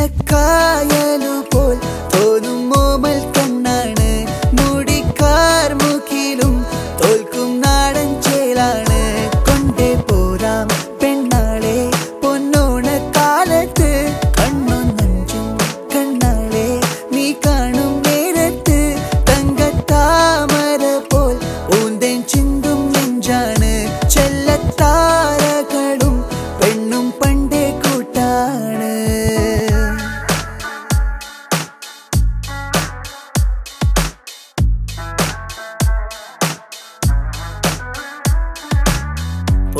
le cae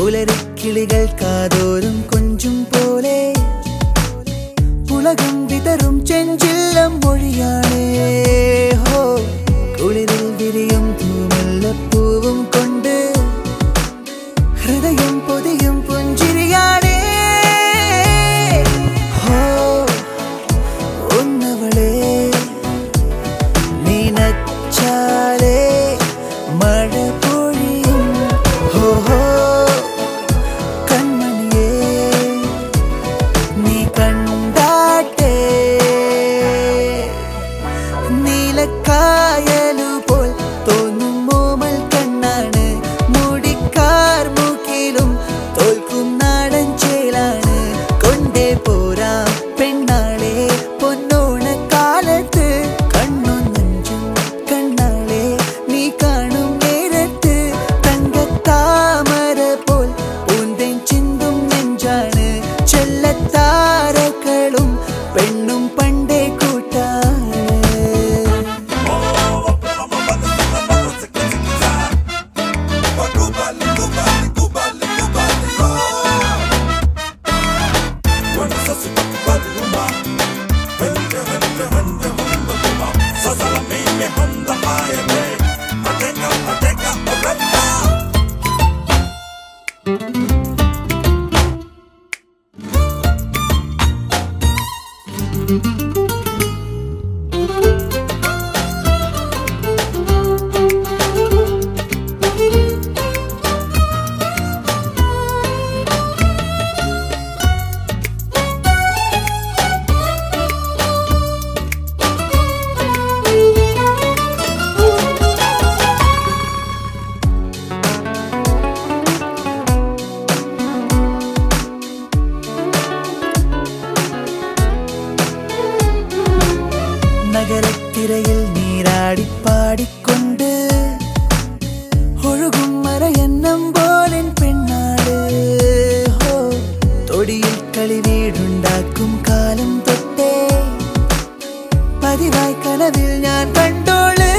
പുലരിക്കിളികൾ കാതോരും കൊഞ്ചും പോലെ. പുളകം വിതറും ചെഞ്ചില്ലം മൊഴിയാണേ car കരയിൽ നീരാടി പാടിക്കൊണ്ട് ഒഴുകും മറയെന്നം പോലെൻ പെണ്ണാട്. ഹോ തൊടിയിൽ കളി വീടുണ്ടാക്കും കാലം തൊട്ടേ. പതിവായി കനവിൽ ഞാൻ കണ്ടോളെ.